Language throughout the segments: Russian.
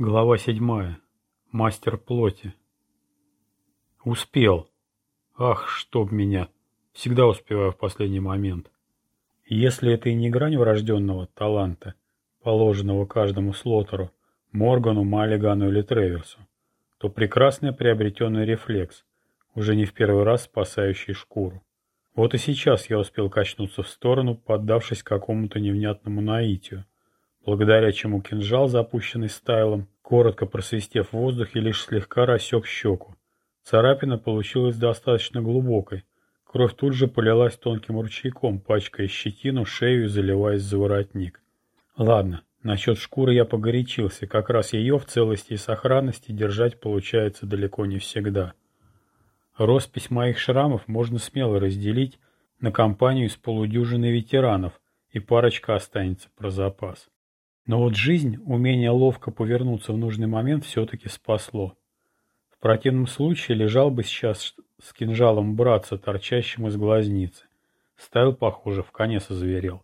Глава седьмая. Мастер плоти. Успел. Ах, чтоб меня. Всегда успеваю в последний момент. Если это и не грань врожденного таланта, положенного каждому слотеру, Моргану, Маллигану или Треверсу, то прекрасный приобретенный рефлекс, уже не в первый раз спасающий шкуру. Вот и сейчас я успел качнуться в сторону, поддавшись какому-то невнятному наитию, благодаря чему кинжал, запущенный стайлом, коротко просвистев в воздухе, лишь слегка рассек щеку. Царапина получилась достаточно глубокой. Кровь тут же полилась тонким ручейком, пачкая щетину, шею и заливаясь за воротник. Ладно, насчет шкуры я погорячился, как раз ее в целости и сохранности держать получается далеко не всегда. Роспись моих шрамов можно смело разделить на компанию из полудюжины ветеранов, и парочка останется про запас. Но вот жизнь, умение ловко повернуться в нужный момент все-таки спасло. В противном случае лежал бы сейчас с кинжалом братца, торчащим из глазницы. Стайл, похоже, в конец озверел.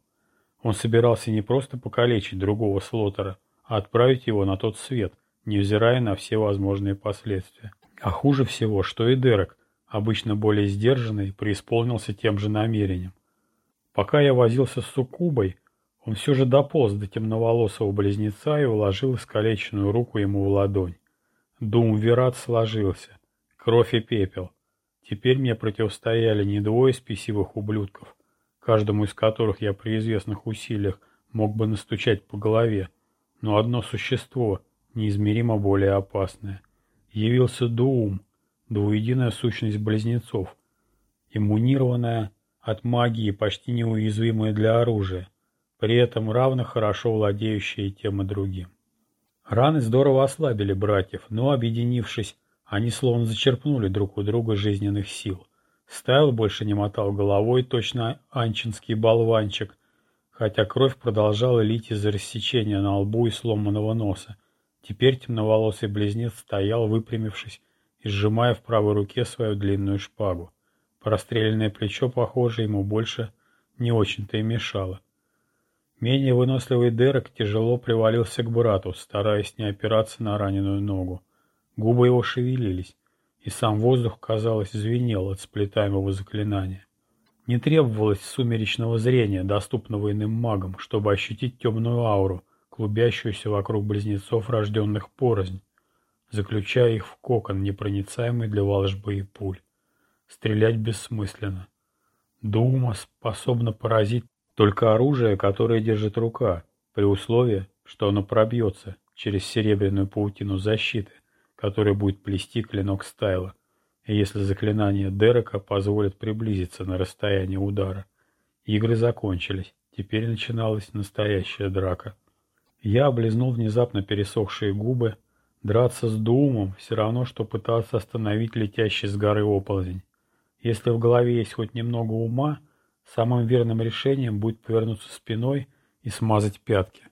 Он собирался не просто покалечить другого слотера, а отправить его на тот свет, невзирая на все возможные последствия. А хуже всего, что и Дерек, обычно более сдержанный, преисполнился тем же намерением. Пока я возился с суккубой, он все же дополз до темноволосого близнеца и уложил искалеченную руку ему в ладонь. Дум Верат сложился. Кровь и пепел. Теперь мне противостояли не двое спесивых ублюдков, каждому из которых я при известных усилиях мог бы настучать по голове, но одно существо, неизмеримо более опасное. Явился Дуум, двуединая сущность близнецов, иммунированная от магии, почти неуязвимая для оружия при этом равно хорошо владеющие тем и другим. Раны здорово ослабили братьев, но, объединившись, они словно зачерпнули друг у друга жизненных сил. Стайл больше не мотал головой, точно анчинский болванчик, хотя кровь продолжала лить из-за рассечения на лбу и сломанного носа. Теперь темноволосый близнец стоял, выпрямившись и сжимая в правой руке свою длинную шпагу. Простреленное плечо, похоже, ему больше не очень-то и мешало. Менее выносливый Дерек тяжело привалился к брату, стараясь не опираться на раненую ногу. Губы его шевелились, и сам воздух, казалось, звенел от сплетаемого заклинания. Не требовалось сумеречного зрения, доступного иным магам, чтобы ощутить темную ауру, клубящуюся вокруг близнецов, рожденных порознь, заключая их в кокон, непроницаемый для волжбы и пуль. Стрелять бессмысленно. Дума способна поразить только оружие, которое держит рука, при условии, что оно пробьется через серебряную паутину защиты, которая будет плести клинок Стайла, и если заклинание Дерека позволит приблизиться на расстояние удара. Игры закончились, теперь начиналась настоящая драка. Я облизнул внезапно пересохшие губы. Драться с Думом все равно, что пытаться остановить летящий с горы оползень. Если в голове есть хоть немного ума, Самым верным решением будет повернуться спиной и смазать пятки.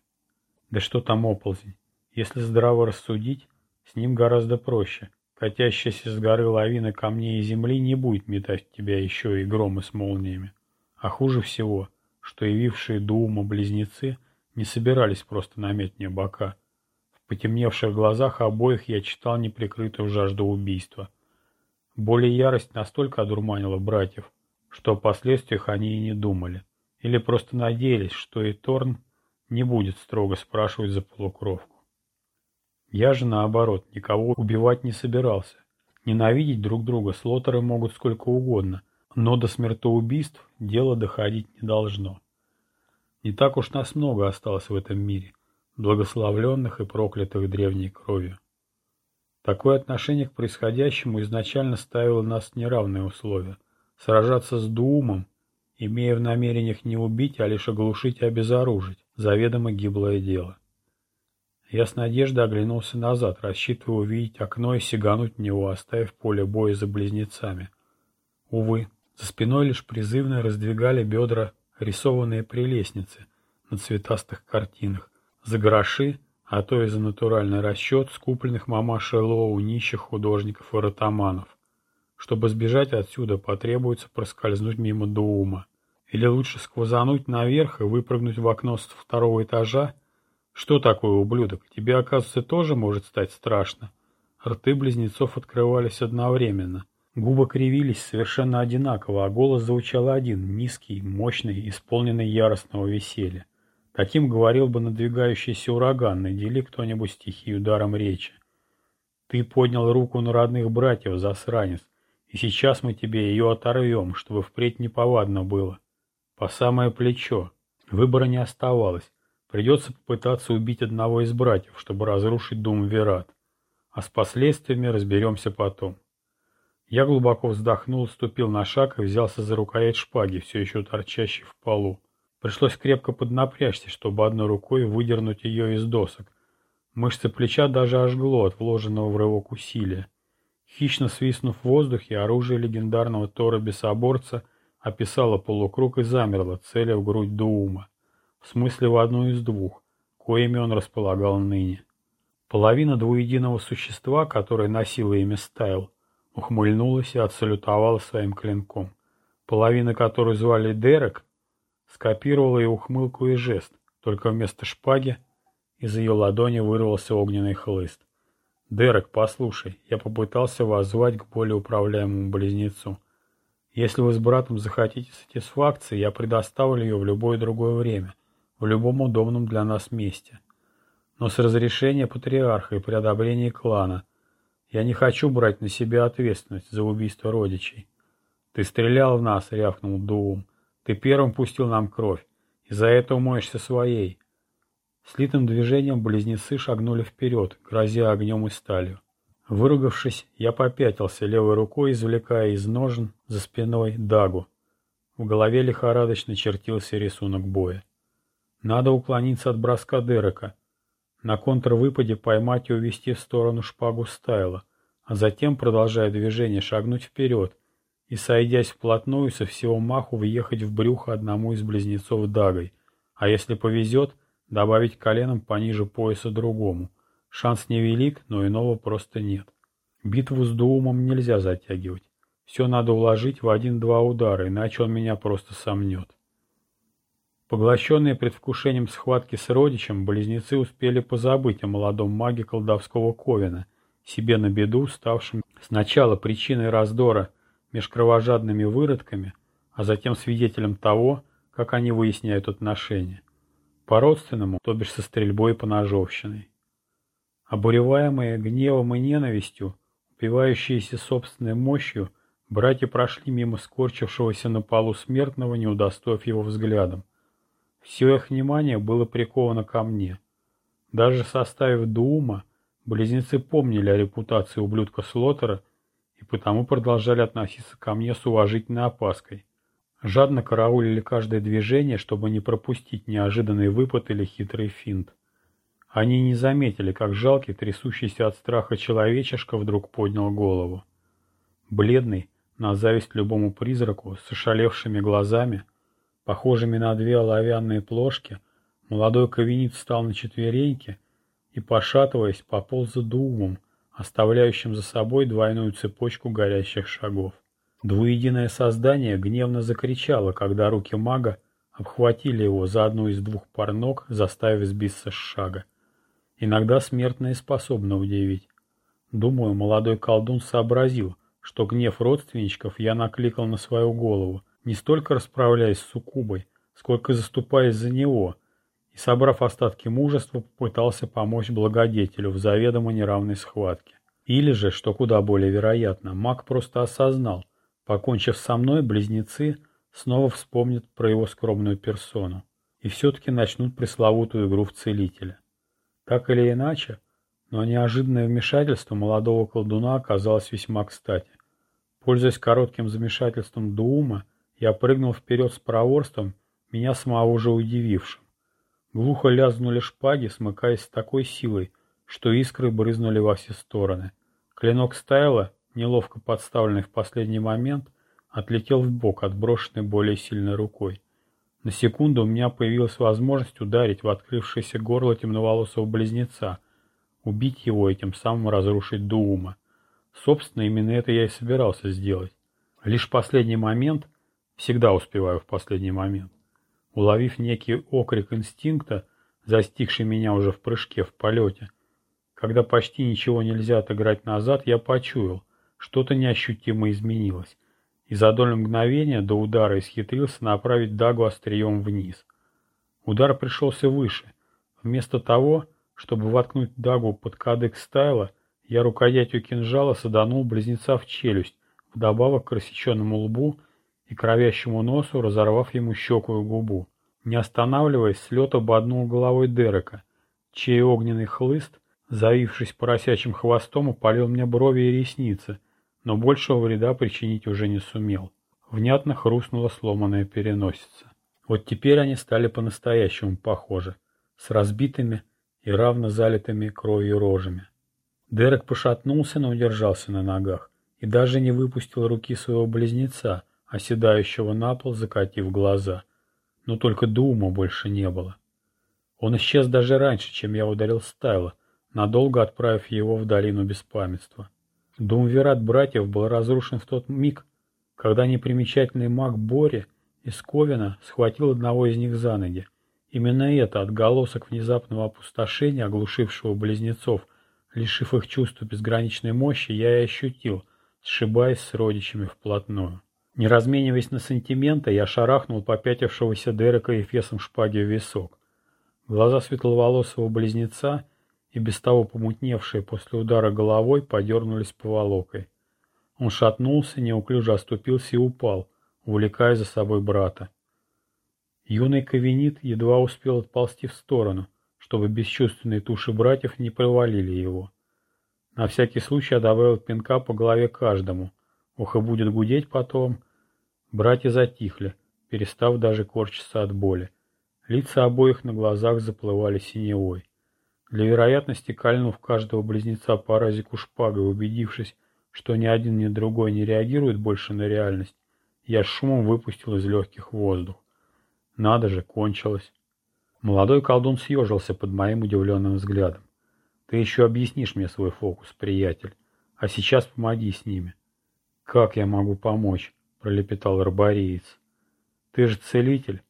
Да что там оползень? Если здраво рассудить, с ним гораздо проще. Катящаяся с горы лавина камней и земли не будет метать тебя еще и громы с молниями. А хуже всего, что явившие Дума близнецы не собирались просто намять мне бока. В потемневших глазах обоих я читал неприкрытую жажду убийства. Боль и ярость настолько одурманила братьев, что о последствиях они и не думали, или просто надеялись, что и Торн не будет строго спрашивать за полукровку. Я же, наоборот, никого убивать не собирался. Ненавидеть друг друга слотеры могут сколько угодно, но до смертоубийств дело доходить не должно. Не так уж нас много осталось в этом мире, благословленных и проклятых древней кровью. Такое отношение к происходящему изначально ставило нас в неравные условия – Сражаться с Дуумом, имея в намерениях не убить, а лишь оглушить и обезоружить, заведомо гиблое дело. Я с надеждой оглянулся назад, рассчитывая увидеть окно и сигануть в него, оставив поле боя за близнецами. Увы, за спиной лишь призывно раздвигали бедра рисованные прелестницы на цветастых картинах, за гроши, а то и за натуральный расчет скупленных мамашей Лоу нищих художников и ротаманов. Чтобы сбежать отсюда, потребуется проскользнуть мимо Дуума. Или лучше сквозануть наверх и выпрыгнуть в окно с второго этажа, Что такое, ублюдок? Тебе, оказывается, тоже может стать страшно. Рты близнецов открывались одновременно. Губы кривились совершенно одинаково, а голос звучал один, низкий, мощный, исполненный яростного веселья. Таким говорил бы надвигающийся ураган, надели кто-нибудь стихию ударом речи. Ты поднял руку на родных братьев, засранец, и сейчас мы тебе ее оторвем, чтобы впредь неповадно было. По самое плечо. Выбора не оставалось. Придется попытаться убить одного из братьев, чтобы разрушить дом Верат. А с последствиями разберемся потом. Я глубоко вздохнул, ступил на шаг и взялся за рукоять шпаги, все еще торчащей в полу. Пришлось крепко поднапрячься, чтобы одной рукой выдернуть ее из досок, Мышцы плеча даже ожгло от вложенного в рывок усилия. Хищно свистнув в воздухе, оружие легендарного Тора-бесоборца описало полукруг и замерло, целя в грудь Дуума. В смысле в одну из двух, коими он располагал ныне. Половина двуединого существа, которое носило имя Стайл, ухмыльнулась и отсалютовала своим клинком. Половина, которую звали Дерек, скопировала и ухмылку, и жест, только вместо шпаги из ее ладони вырвался огненный хлыст. «Дерек, послушай, я попытался вас звать к более управляемому близнецу. Если вы с братом захотите сатисфакции, я предоставлю ее в любое другое время, в любом удобном для нас месте. Но с разрешения патриарха и при одобрении клана. Я не хочу брать на себя ответственность за убийство родичей. Ты стрелял в нас, рявкнул Дуум. Ты первым пустил нам кровь, и за это умоешься своей. Слитым движением близнецы шагнули вперед, грозя огнем и сталью. Выругавшись, я попятился, левой рукой извлекая из ножен за спиной дагу. В голове лихорадочно чертился рисунок боя. Надо уклониться от броска Дерека. На контрвыпаде поймать и увести в сторону шпагу Стайла, а затем, продолжая движение, шагнуть вперед и, сойдясь вплотную, со всего маху въехать в брюхо одному из близнецов дагой, а если повезет, Добавить коленом пониже пояса другому. Шанс невелик, но иного просто нет. Битву с Дуумом нельзя затягивать. Все надо уложить в один-два удара, иначе он меня просто сомнет. Поглощенные предвкушением схватки с родичем, близнецы успели позабыть о молодом маге колдовского Ковина, себе на беду, ставшим сначала причиной раздора меж кровожадными выродками, а затем свидетелем того, как они выясняют отношения. По-родственному, то бишь со стрельбой по ножовщиной. Обуреваемые гневом и ненавистью, упивающиеся собственной мощью, братья прошли мимо скорчившегося на полу смертного, не удостоив его взглядом. Все их внимание было приковано ко мне. Даже составив Дуума, близнецы помнили о репутации ублюдка Слотера и потому продолжали относиться ко мне с уважительной опаской жадно караулили каждое движение, чтобы не пропустить неожиданный выпад или хитрый финт. Они не заметили, как жалкий, трясущийся от страха человечешка вдруг поднял голову. Бледный, на зависть любому призраку, с ошалевшими глазами, похожими на две оловянные плошки, молодой ковенит встал на четвереньки и, пошатываясь, пополз за думом, оставляющим за собой двойную цепочку горящих шагов. Двуединое создание гневно закричало, когда руки мага обхватили его за одну из двух пар ног, заставив сбиться с шага. Иногда смертные способны удивить. Думаю, молодой колдун сообразил, что гнев родственничков я накликал на свою голову, не столько расправляясь с суккубой, сколько заступаясь за него, и, собрав остатки мужества, попытался помочь благодетелю в заведомо неравной схватке. Или же, что куда более вероятно, маг просто осознал, Покончив со мной, близнецы снова вспомнят про его скромную персону и все-таки начнут пресловутую игру в целителя. Так или иначе, но неожиданное вмешательство молодого колдуна оказалось весьма кстати. Пользуясь коротким замешательством Дуума, я прыгнул вперед с проворством, меня самого уже удивившим. Глухо лязнули шпаги, смыкаясь с такой силой, что искры брызнули во все стороны. Клинок Стайла неловко подставленный в последний момент, отлетел в бок, отброшенный более сильной рукой. На секунду у меня появилась возможность ударить в открывшееся горло темноволосого близнеца, убить его и тем самым разрушить Дуума. Собственно, именно это я и собирался сделать. Лишь последний момент, всегда успеваю в последний момент, уловив некий окрик инстинкта, застигший меня уже в прыжке, в полете. Когда почти ничего нельзя отыграть назад, я почуял, что-то неощутимо изменилось, и за долю мгновения до удара исхитрился направить дагу острием вниз. Удар пришелся выше. Вместо того, чтобы воткнуть дагу под кадык стайла, я рукоятью кинжала саданул близнеца в челюсть, вдобавок к рассеченному лбу и кровящему носу, разорвав ему щеку и губу. Не останавливаясь, с лета боднул головой Дерека, чей огненный хлыст, завившись поросячьим хвостом, упалил мне брови и ресницы, но большего вреда причинить уже не сумел. Внятно хрустнула сломанная переносица. Вот теперь они стали по-настоящему похожи, с разбитыми и равно залитыми кровью рожами. Дерек пошатнулся, но удержался на ногах и даже не выпустил руки своего близнеца, оседающего на пол, закатив глаза. Но только Дума больше не было. Он исчез даже раньше, чем я ударил Стайла, надолго отправив его в долину беспамятства. Думвират братьев был разрушен в тот миг, когда непримечательный маг Бори из Ковина схватил одного из них за ноги. Именно это, отголосок внезапного опустошения, оглушившего близнецов, лишив их чувства безграничной мощи, я и ощутил, сшибаясь с родичами вплотную. Не размениваясь на сантименты, я шарахнул попятившегося Дерека эфесом шпаги в висок. Глаза светловолосого близнеца и без того помутневшие после удара головой подернулись поволокой. Он шатнулся, неуклюже оступился и упал, увлекая за собой брата. Юный кавенит едва успел отползти в сторону, чтобы бесчувственные туши братьев не провалили его. На всякий случай я добавил пинка по голове каждому. Ухо будет гудеть потом. Братья затихли, перестав даже корчиться от боли. Лица обоих на глазах заплывали синевой. Для вероятности, кольнув каждого близнеца по разику шпагой, убедившись, что ни один, ни другой не реагирует больше на реальность, я шумом выпустил из легких воздух. Надо же, кончилось. Молодой колдун съежился под моим удивленным взглядом. Ты еще объяснишь мне свой фокус, приятель. А сейчас помоги с ними. Как я могу помочь? Пролепетал арбореец. Ты же целитель.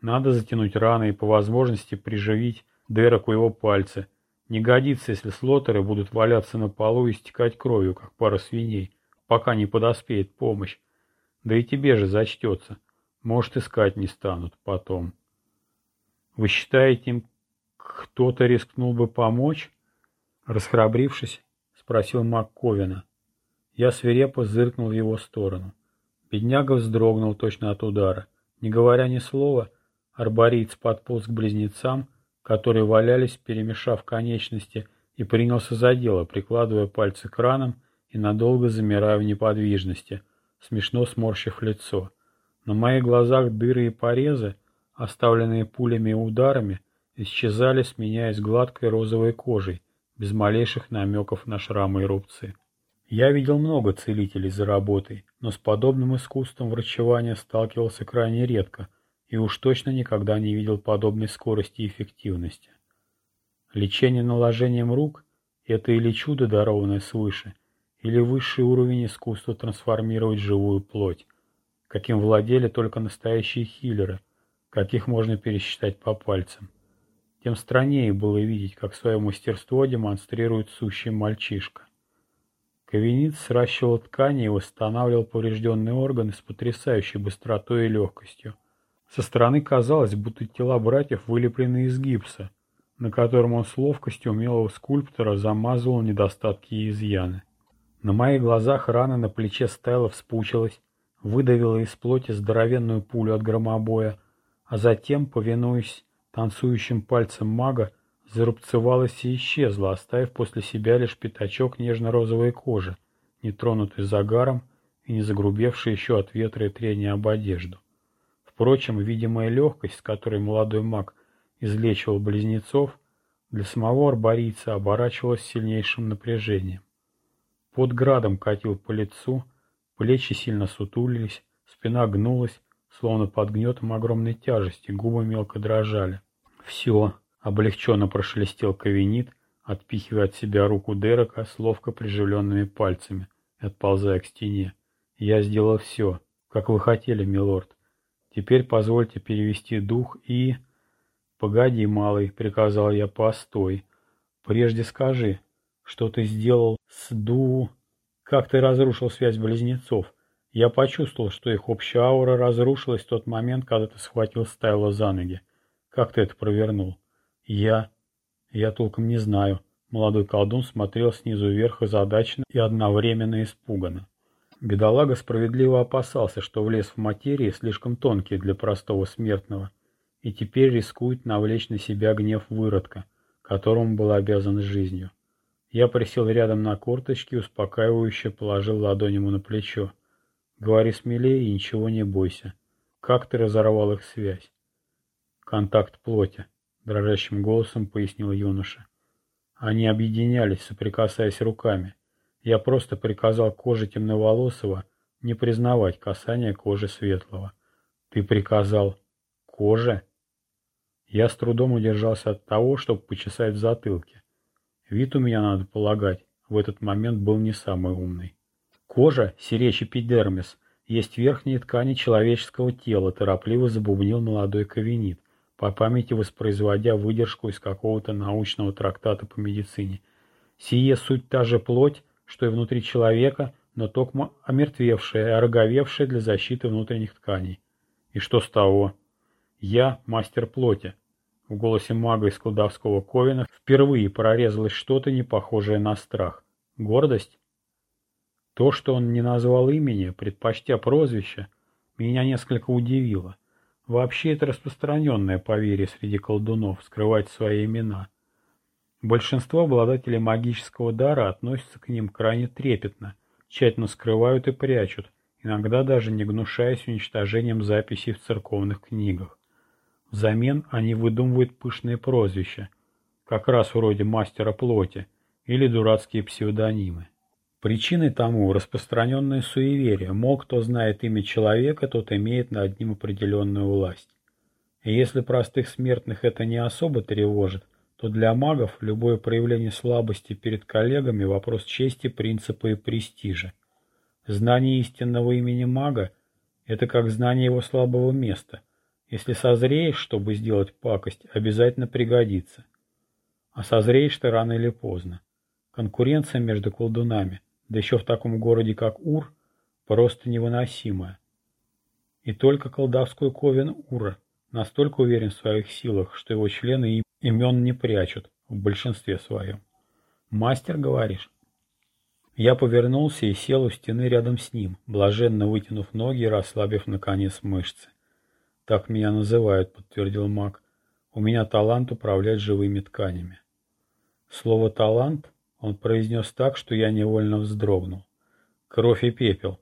Надо затянуть раны и по возможности приживить Дереку его пальцы. Не годится, если слотеры будут валяться на полу и стекать кровью, как пара свиней, пока не подоспеет помощь. Да и тебе же зачтется. Может, искать не станут потом. Вы считаете, им кто-то рискнул бы помочь? Расхрабрившись, спросил МакКовина. Я свирепо зыркнул в его сторону. Бедняга вздрогнул точно от удара. Не говоря ни слова, арбориец подполз к близнецам, которые валялись, перемешав конечности, и принялся за дело, прикладывая пальцы к ранам и надолго замирая в неподвижности — смешно сморщив лицо. На моих глазах дыры и порезы, оставленные пулями и ударами, исчезали, сменяясь гладкой розовой кожей, без малейших намеков на шрамы и рубцы. Я видел много целителей за работой, но с подобным искусством врачевания сталкивался крайне редко и уж точно никогда не видел подобной скорости и эффективности. Лечение наложением рук – это или чудо, дарованное свыше – или высший уровень искусства трансформировать живую плоть, каким владели только настоящие хиллеры, каких можно пересчитать по пальцам. Тем страннее было видеть, как свое мастерство демонстрирует сущий мальчишка. Ковенит сращивал ткани и восстанавливал поврежденные органы с потрясающей быстротой и легкостью. Со стороны казалось, будто тела братьев вылеплены из гипса, на котором он с ловкостью умелого скульптора замазывал недостатки и изъяны. На моих глазах рана на плече Стелла вспучилась, выдавила из плоти здоровенную пулю от громобоя, а затем, повинуясь танцующим пальцем мага, зарубцевалась и исчезла, оставив после себя лишь пятачок нежно-розовой кожи, не тронутый загаром и не загрубевший еще от ветра и трения об одежду. Впрочем, видимая легкость, с которой молодой маг излечивал близнецов, для самого арборийца оборачивалась сильнейшим напряжением. Под градом катил по лицу, плечи сильно сутулились, спина гнулась, словно под гнетом огромной тяжести, губы мелко дрожали. «Все!» — облегченно прошелестел Кавенит, отпихивая от себя руку Дерека с ловко приживленными пальцами и отползая к стене. «Я сделал все, как вы хотели, милорд. Теперь позвольте перевести дух и...» «Погоди, малый», — приказал я, — «постой. Прежде скажи, что ты сделал с Ду... Как ты разрушил связь близнецов? Я почувствовал, что их общая аура разрушилась в тот момент, когда ты схватил Стайла за ноги. Как ты это провернул? Я... Я толком не знаю. Молодой колдун смотрел снизу вверх озадаченно и одновременно испуганно. Бедолага справедливо опасался, что влез в материи слишком тонкие для простого смертного, и теперь рискует навлечь на себя гнев выродка, которому был обязан жизнью. Я присел рядом на корточки, успокаивающе положил ладонь ему на плечо. «Говори смелее и ничего не бойся. Как ты разорвал их связь?» «Контакт плоти», — дрожащим голосом пояснил юноша. Они объединялись, соприкасаясь руками. Я просто приказал коже темноволосого не признавать касания кожи светлого. Ты приказал коже? Я с трудом удержался от того, чтобы почесать в затылке. Вид у меня, надо полагать, в этот момент был не самый умный. Кожа, сиречь эпидермис, есть верхние ткани человеческого тела, торопливо забубнил молодой кавенит, по памяти воспроизводя выдержку из какого-то научного трактата по медицине. Сие суть та же плоть, что и внутри человека, но токмо омертвевшая и ороговевшая для защиты внутренних тканей. И что с того? Я мастер плоти. В голосе мага из колдовского ковина впервые прорезалось что-то не похожее на страх. Гордость? То, что он не назвал имени, предпочтя прозвище, меня несколько удивило. Вообще это распространенное поверье среди колдунов – скрывать свои имена. Большинство обладателей магического дара относятся к ним крайне трепетно, тщательно скрывают и прячут, иногда даже не гнушаясь уничтожением записей в церковных книгах. Взамен они выдумывают пышные прозвища, как раз вроде мастера плоти или дурацкие псевдонимы. Причиной тому распространенное суеверие, мол, кто знает имя человека, тот имеет над ним определенную власть. И если простых смертных это не особо тревожит, то для магов любое проявление слабости перед коллегами – вопрос чести, принципа и престижа. Знание истинного имени мага – это как знание его слабого места. Если созреешь, чтобы сделать пакость, обязательно пригодится. А созреешь ты рано или поздно. Конкуренция между колдунами – да еще в таком городе, как Ур, просто невыносимая. И только колдовской ковен Ура настолько уверен в своих силах, что его члены имен не прячут в большинстве своем. «Мастер, говоришь?» Я повернулся и сел у стены рядом с ним, блаженно вытянув ноги и расслабив, наконец, мышцы. «Так меня называют», — подтвердил маг. «У меня талант управлять живыми тканями». Слово «талант» Он произнес так, что я невольно вздрогнул. Кровь и пепел.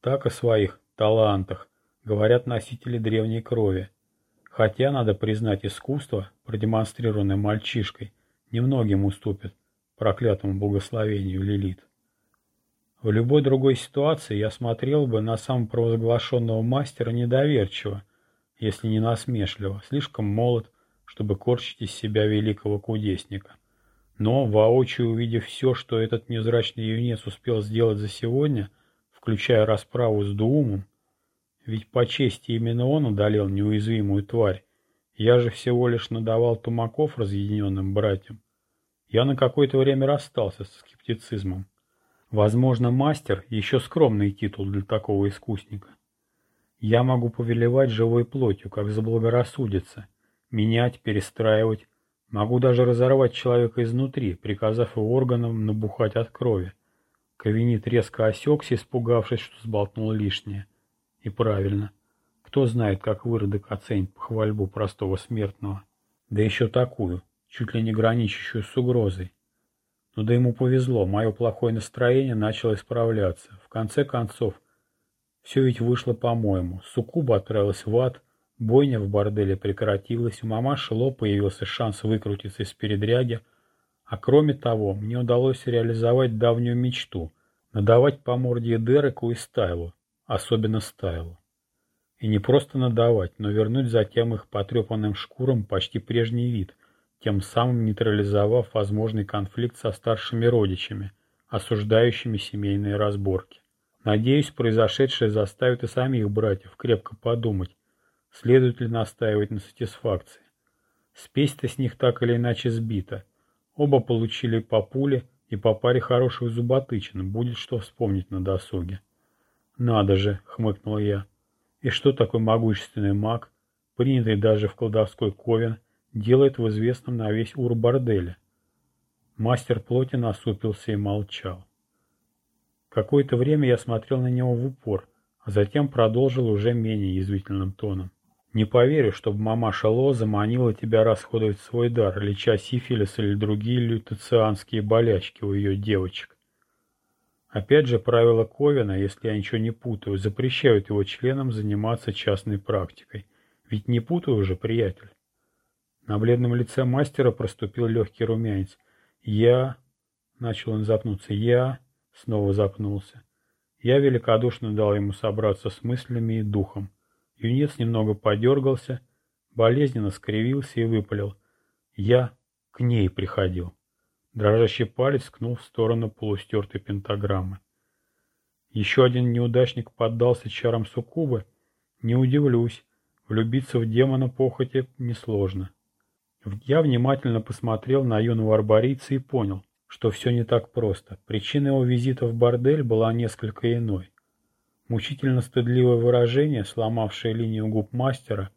Так о своих талантах говорят носители древней крови. Хотя, надо признать, искусство, продемонстрированное мальчишкой, немногим уступит проклятому благословению Лилит. В любой другой ситуации я смотрел бы на самопровозглашенного мастера недоверчиво, если не насмешливо, слишком молод, чтобы корчить из себя великого кудесника. Но, воочию увидев все, что этот невзрачный юнец успел сделать за сегодня, включая расправу с Дуумом, ведь по чести именно он удалил неуязвимую тварь, я же всего лишь надавал тумаков разъединенным братьям. Я на какое-то время расстался со скептицизмом. Возможно, мастер – еще скромный титул для такого искусника. Я могу повелевать живой плотью, как заблагорассудится, менять, перестраивать, Могу даже разорвать человека изнутри, приказав его органам набухать от крови. Кавинит резко осекся, испугавшись, что сболтнул лишнее. И правильно. Кто знает, как выродок оценит похвальбу простого смертного. Да еще такую, чуть ли не граничащую с угрозой. Но да ему повезло, мое плохое настроение начало исправляться. В конце концов, все ведь вышло по-моему. Суккуба отправилась в ад, Бойня в борделе прекратилась, у мамаши Ло появился шанс выкрутиться из передряги, а кроме того, мне удалось реализовать давнюю мечту – надавать по морде Дереку и Стайлу, особенно Стайлу. И не просто надавать, но вернуть затем их потрепанным шкурам почти прежний вид, тем самым нейтрализовав возможный конфликт со старшими родичами, осуждающими семейные разборки. Надеюсь, произошедшее заставит и самих братьев крепко подумать, Следует ли настаивать на сатисфакции? Спесь-то с них так или иначе сбита. Оба получили по пуле и по паре хороших зуботычин, будет что вспомнить на досуге. «Надо же!» — хмыкнул я. «И что такой могущественный маг, принятый даже в колдовской ковен, делает в известном на весь ур борделе?» Мастер плоти насупился и молчал. Какое-то время я смотрел на него в упор, а затем продолжил уже менее язвительным тоном. Не поверю, чтобы мамаша Ло заманила тебя расходовать свой дар, леча сифилис или другие лютацианские болячки у ее девочек. Опять же, правила Ковина, если я ничего не путаю, запрещают его членам заниматься частной практикой. Ведь не путаю уже, приятель. На бледном лице мастера проступил легкий румянец. «Я...» — начал он запнуться. «Я...» — снова запнулся. Я великодушно дал ему собраться с мыслями и духом. Юнец немного подергался, болезненно скривился и выпалил. Я к ней приходил. Дрожащий палец ткнул в сторону полустертой пентаграммы. Еще один неудачник поддался чарам суккубы. Не удивлюсь, влюбиться в демона похоти несложно. Я внимательно посмотрел на юного арборийца и понял, что все не так просто. Причина его визита в бордель была несколько иной. Мучительно стыдливое выражение, сломавшее линию губ мастера,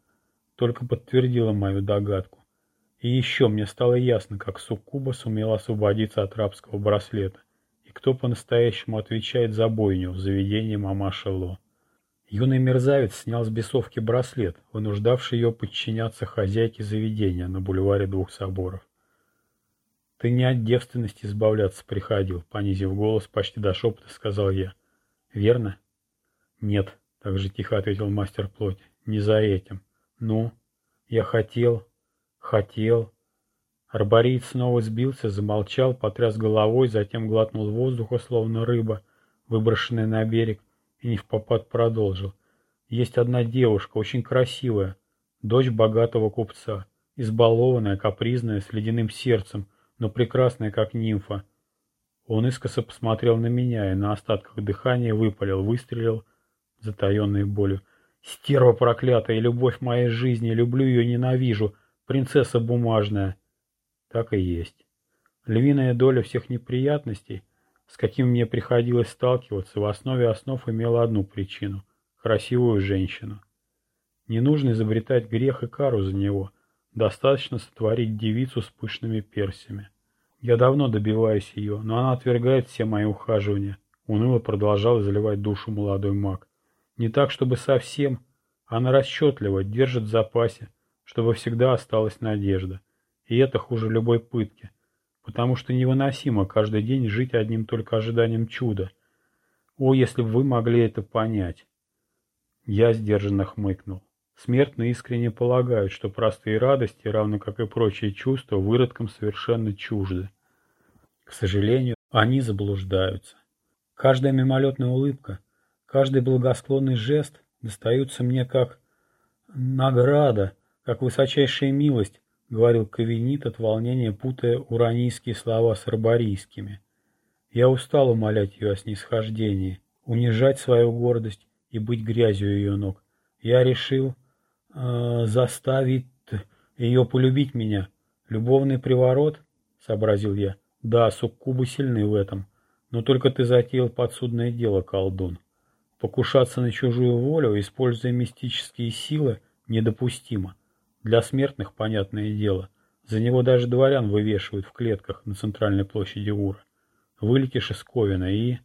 только подтвердило мою догадку. И еще мне стало ясно, как Суккуба сумел освободиться от рабского браслета, и кто по-настоящему отвечает за бойню в заведении мамаша Ло. Юный мерзавец снял с бесовки браслет, вынуждавший ее подчиняться хозяйке заведения на бульваре двух соборов. «Ты не от девственности избавляться приходил», — понизив голос почти до шепота, сказал я. «Верно?» «Нет», — так же тихо ответил мастер плоти, — «не за этим». «Ну?» «Я хотел, хотел». Арбориец снова сбился, замолчал, потряс головой, затем глотнул воздуха, словно рыба, выброшенная на берег, и не в попад продолжил. «Есть одна девушка, очень красивая, дочь богатого купца, избалованная, капризная, с ледяным сердцем, но прекрасная, как нимфа». Он искоса посмотрел на меня и на остатках дыхания выпалил, выстрелил, затаенной болью. «Стерва проклятая, любовь моей жизни, люблю ее, ненавижу, принцесса бумажная». Так и есть. Львиная доля всех неприятностей, с какими мне приходилось сталкиваться, в основе основ имела одну причину – красивую женщину. Не нужно изобретать грех и кару за него, достаточно сотворить девицу с пышными персями. Я давно добиваюсь ее, но она отвергает все мои ухаживания. Уныло продолжал заливать душу молодой маг. Не так, чтобы совсем. Она расчетливо держит в запасе, чтобы всегда осталась надежда. И это хуже любой пытки. Потому что невыносимо каждый день жить одним только ожиданием чуда. О, если бы вы могли это понять. Я сдержанно хмыкнул. Смертные искренне полагают, что простые радости, равно как и прочие чувства, выродкам совершенно чужды. К сожалению, они заблуждаются. Каждая мимолетная улыбка, Каждый благосклонный жест достается мне как награда, как высочайшая милость, говорил Кавенит от волнения, путая уранийские слова с арборийскими. Я устал умолять ее о снисхождении, унижать свою гордость и быть грязью ее ног. Я решил э, заставить ее полюбить меня. Любовный приворот, сообразил я. Да, суккубы сильны в этом, но только ты затеял подсудное дело, колдун. Покушаться на чужую волю, используя мистические силы, недопустимо. Для смертных, понятное дело. За него даже дворян вывешивают в клетках на центральной площади Ура. Вылетишь из и...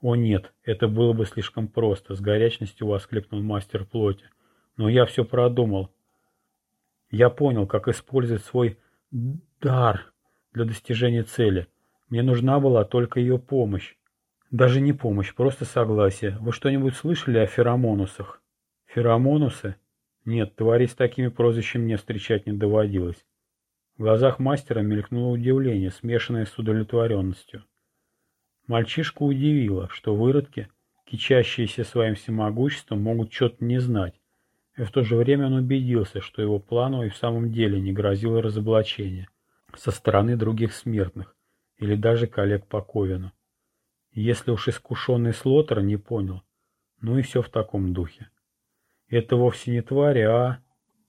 О нет, это было бы слишком просто, с горячностью воскликнул мастер плоти. Но я все продумал. Я понял, как использовать свой дар для достижения цели. Мне нужна была только ее помощь. Даже не помощь, просто согласие. Вы что-нибудь слышали о феромонусах? Феромонусы? Нет, твари с такими прозвищами мне встречать не доводилось. В глазах мастера мелькнуло удивление, смешанное с удовлетворенностью. Мальчишку удивило, что выродки, кичащиеся своим всемогуществом, могут что-то не знать, и в то же время он убедился, что его плану и в самом деле не грозило разоблачение со стороны других смертных или даже коллег по Ковину. Если уж искушенный Слотер не понял, ну и все в таком духе. Это вовсе не твари, а...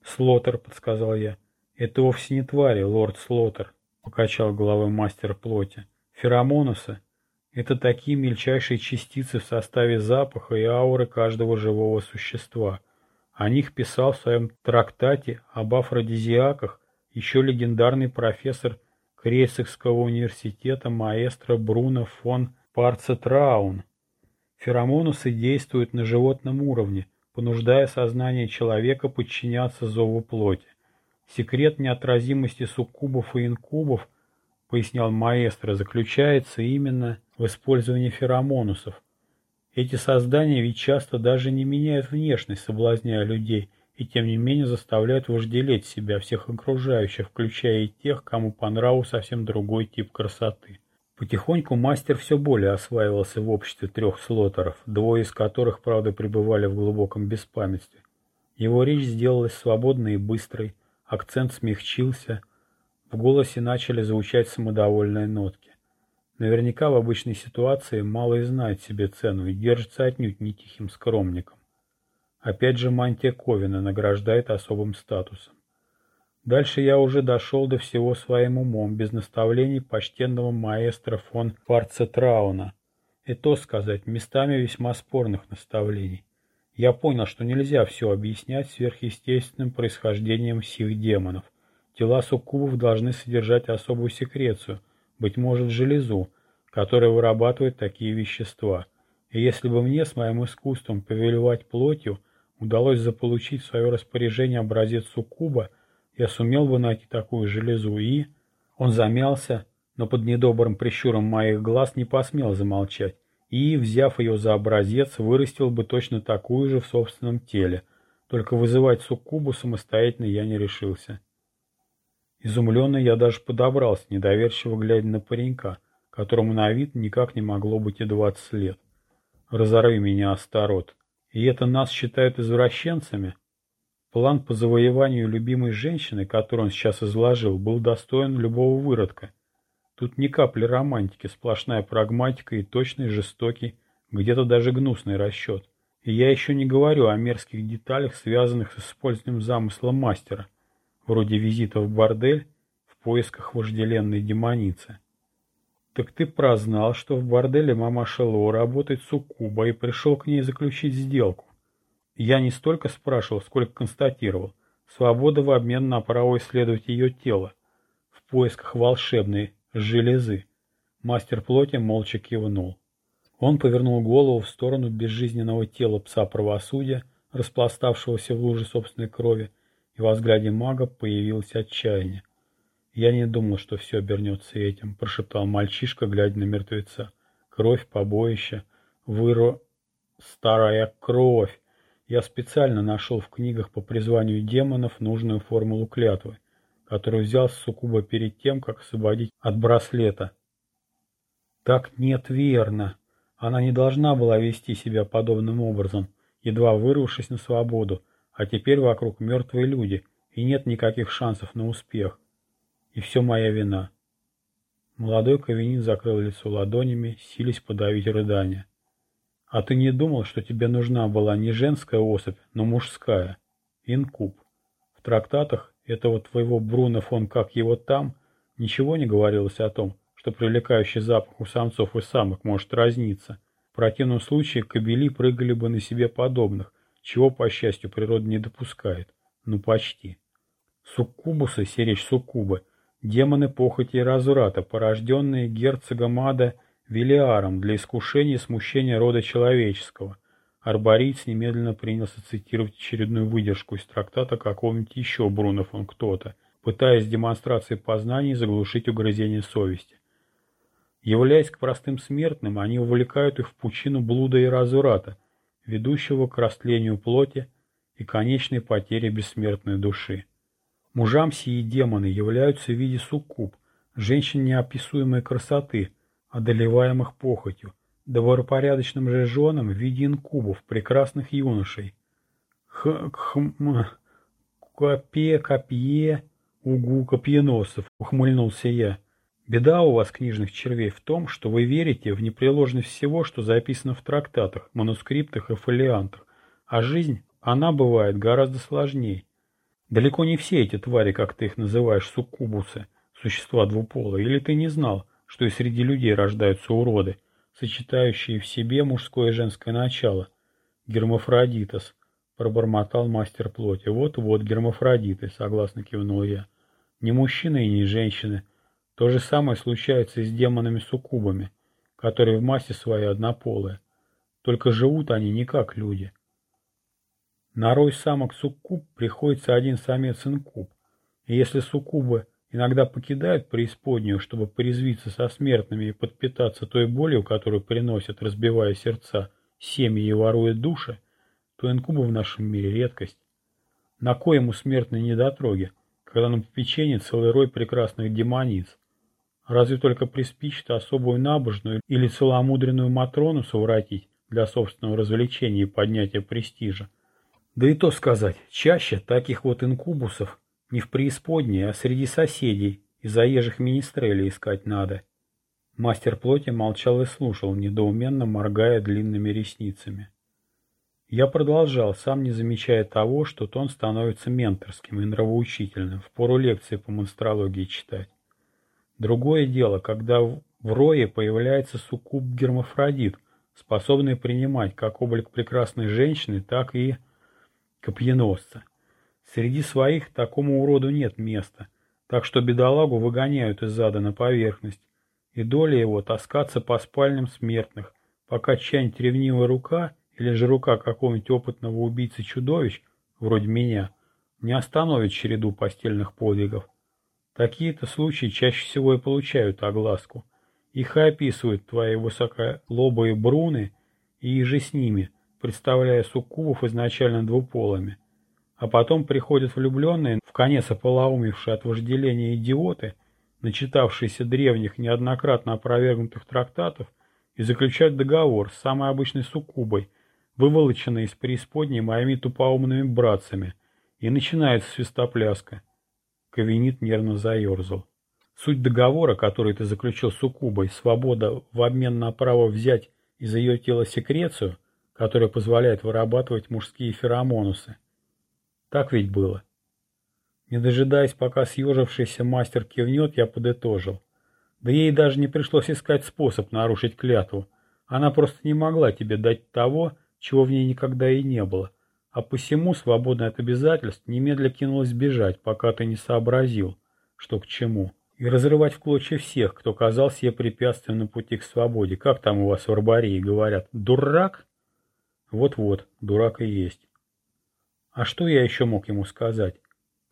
Слотер, подсказал я. Это вовсе не твари, лорд Слотер, покачал головой мастер плоти. Феромонусы – это такие мельчайшие частицы в составе запаха и ауры каждого живого существа. О них писал в своем трактате об афродизиаках еще легендарный профессор Крейсекского университета маэстро Бруно фон Парцетраун. Феромонусы действуют на животном уровне, понуждая сознание человека подчиняться зову плоти. Секрет неотразимости суккубов и инкубов, пояснял маэстро, заключается именно в использовании феромонусов. Эти создания ведь часто даже не меняют внешность, соблазняя людей, и тем не менее заставляют вожделеть себя, всех окружающих, включая и тех, кому по нраву совсем другой тип красоты. Потихоньку мастер все более осваивался в обществе трех слотеров, двое из которых, правда, пребывали в глубоком беспамятстве. Его речь сделалась свободной и быстрой, акцент смягчился, в голосе начали звучать самодовольные нотки. Наверняка в обычной ситуации малый знает себе цену и держится отнюдь не тихим скромником. Опять же мантия Ковина награждает особым статусом. Дальше я уже дошел до всего своим умом, без наставлений почтенного маэстро фон Фарцетрауна. И то сказать, местами весьма спорных наставлений. Я понял, что нельзя все объяснять сверхъестественным происхождением сих демонов. Тела суккубов должны содержать особую секрецию, быть может, железу, которая вырабатывает такие вещества. И если бы мне с моим искусством повелевать плотью удалось заполучить в свое распоряжение образец суккуба, я сумел бы найти такую железу и... Он замялся, но под недобрым прищуром моих глаз не посмел замолчать, и, взяв ее за образец, вырастил бы точно такую же в собственном теле, только вызывать суккубу самостоятельно я не решился. Изумленный я даже подобрался, недоверчиво глядя на паренька, которому на вид никак не могло быть и двадцать лет. «Разорви меня, Астарот!» И это нас считают извращенцами? План по завоеванию любимой женщины, который он сейчас изложил, был достоин любого выродка. Тут ни капли романтики, сплошная прагматика и точный, жестокий, где-то даже гнусный расчет. И я еще не говорю о мерзких деталях, связанных с использованием замысла мастера, вроде визита в бордель в поисках вожделенной демоницы. «Так ты прознал, что в борделе мамаша Ло работает суккуба и пришел к ней заключить сделку?» Я не столько спрашивал, сколько констатировал. Свобода в обмен на право исследовать ее тело. В поисках волшебной железы. Мастер плоти молча кивнул. Он повернул голову в сторону безжизненного тела пса правосудия, распластавшегося в луже собственной крови, и во взгляде мага появилось отчаяние. «Я не думал, что все обернется этим», — прошептал мальчишка, глядя на мертвеца. «Кровь, побоище, выро... старая кровь! Я специально нашел в книгах по призванию демонов нужную формулу клятвы, которую взял с Сукуба перед тем, как освободить от браслета. Так нет, верно. Она не должна была вести себя подобным образом, едва вырвавшись на свободу, а теперь вокруг мертвые люди, и нет никаких шансов на успех. И все моя вина. Молодой Ковенин закрыл лицо ладонями, сились подавить рыдания. А ты не думал, что тебе нужна была не женская особь, но мужская? Инкуб. В трактатах этого твоего Бруно фон как его там ничего не говорилось о том, что привлекающий запах у самцов и самок может разниться. В противном случае кобели прыгали бы на себе подобных, чего, по счастью, природа не допускает. Ну, почти. Суккубусы, серечь суккубы – демоны похоти и разврата, порожденные герцогом ада Велиаром для искушения и смущения рода человеческого. Арбориец немедленно принялся цитировать очередную выдержку из трактата какого-нибудь еще Бруно фон кто-то, пытаясь демонстрацией познаний заглушить угрызение совести. Являясь к простым смертным, они увлекают их в пучину блуда и разврата, ведущего к растлению плоти и конечной потере бессмертной души. Мужам сии демоны являются в виде суккуб, женщин неописуемой красоты, одолеваемых похотью, добропорядочным же женам в виде инкубов, прекрасных юношей. Х хм копе копье угу копьеносов, ухмыльнулся я. Беда у вас, книжных червей, в том, что вы верите в непреложность всего, что записано в трактатах, манускриптах и фолиантах, а жизнь, она бывает гораздо сложнее. Далеко не все эти твари, как ты их называешь, суккубусы, существа двуполые. Или ты не знал, что и среди людей рождаются уроды, сочетающие в себе мужское и женское начало? Гермафродитос, пробормотал мастер плоти. Вот-вот, гермафродиты, согласно кивнул я. Не мужчины и не женщины. То же самое случается и с демонами-суккубами, которые в массе своей однополые. Только живут они не как люди. На рой самок суккуб приходится один самец-инкуб. И если суккубы иногда покидают преисподнюю, чтобы порезвиться со смертными и подпитаться той болью, которую приносят, разбивая сердца, семьи и воруя души, то инкубы в нашем мире редкость. На коему смертной недотроги, когда на попечении целый рой прекрасных демониц. Разве только приспичит особую набожную или целомудренную Матрону совратить для собственного развлечения и поднятия престижа. Да и то сказать, чаще таких вот инкубусов не в преисподней, а среди соседей и заезжих министрелей искать надо. Мастер плоти молчал и слушал, недоуменно моргая длинными ресницами. Я продолжал, сам не замечая того, что тон становится менторским и нравоучительным, в пору лекции по монстрологии читать. Другое дело, когда в рое появляется суккуб-гермафродит, способный принимать как облик прекрасной женщины, так и копьеносца. Среди своих такому уроду нет места, так что бедолагу выгоняют из ада на поверхность, и доля его таскаться по спальням смертных, пока чья-нибудь ревнивая рука или же рука какого-нибудь опытного убийцы-чудовищ, вроде меня, не остановит череду постельных подвигов. Такие-то случаи чаще всего и получают огласку. Их и описывают твои высоколобые бруны и же с ними, представляя суккубов изначально двуполыми. А потом приходят влюбленные, в конец ополоумевшие от вожделения идиоты, начитавшиеся древних, неоднократно опровергнутых трактатов, и заключают договор с самой обычной суккубой, выволоченной из преисподней моими тупоумными братцами, и начинается свистопляска. Кавенит нервно заерзал. Суть договора, который ты заключил с Укубой, свобода в обмен на право взять из ее тела секрецию, которая позволяет вырабатывать мужские феромонусы. Так ведь было. Не дожидаясь, пока съежившийся мастер кивнет, я подытожил. Да ей даже не пришлось искать способ нарушить клятву. Она просто не могла тебе дать того, чего в ней никогда и не было. А посему, свободная от обязательств, немедля кинулась бежать, пока ты не сообразил, что к чему. И разрывать в клочья всех, кто казался ей препятствием на пути к свободе. Как там у вас в Арбарии говорят? Дурак? Вот-вот, дурак и есть. А что я еще мог ему сказать?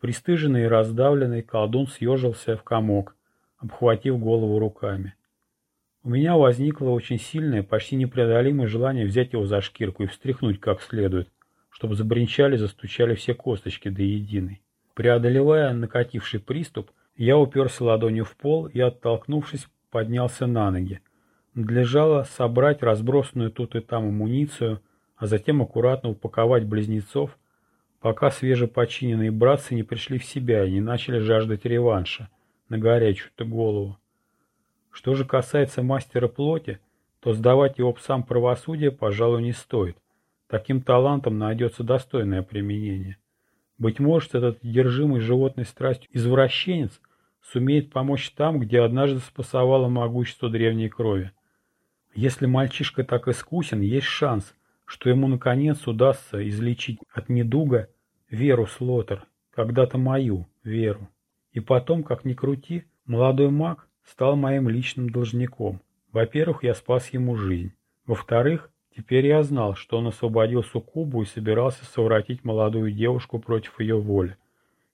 Пристыженный и раздавленный, колдун съежился в комок, обхватив голову руками. У меня возникло очень сильное, почти непреодолимое желание взять его за шкирку и встряхнуть как следует, чтобы забринчали, застучали все косточки до единой. Преодолевая накативший приступ, я уперся ладонью в пол и, оттолкнувшись, поднялся на ноги. Надлежало собрать разбросанную тут и там амуницию, а затем аккуратно упаковать близнецов, пока свежепочиненные братцы не пришли в себя и не начали жаждать реванша на горячую-то голову. Что же касается мастера плоти, то сдавать его псам правосудия, пожалуй, не стоит. Таким талантом найдется достойное применение. Быть может, этот одержимый животной страстью извращенец сумеет помочь там, где однажды спасовало могущество древней крови. Если мальчишка так искусен, есть шанс – что ему наконец удастся излечить от недуга Веру Слотер, когда-то мою Веру. И потом, как ни крути, молодой маг стал моим личным должником. Во-первых, я спас ему жизнь. Во-вторых, теперь я знал, что он освободил Суккубу и собирался совратить молодую девушку против ее воли.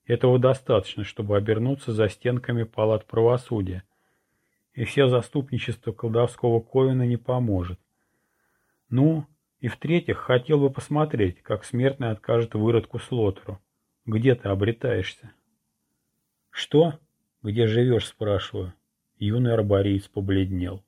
Этого достаточно, чтобы обернуться за стенками палат правосудия. И все заступничество колдовского Ковина не поможет. Ну, и в-третьих, хотел бы посмотреть, как смертный откажет выродку Слотеру. Где ты обретаешься? Что? Где живешь, спрашиваю. Юный арбориец побледнел.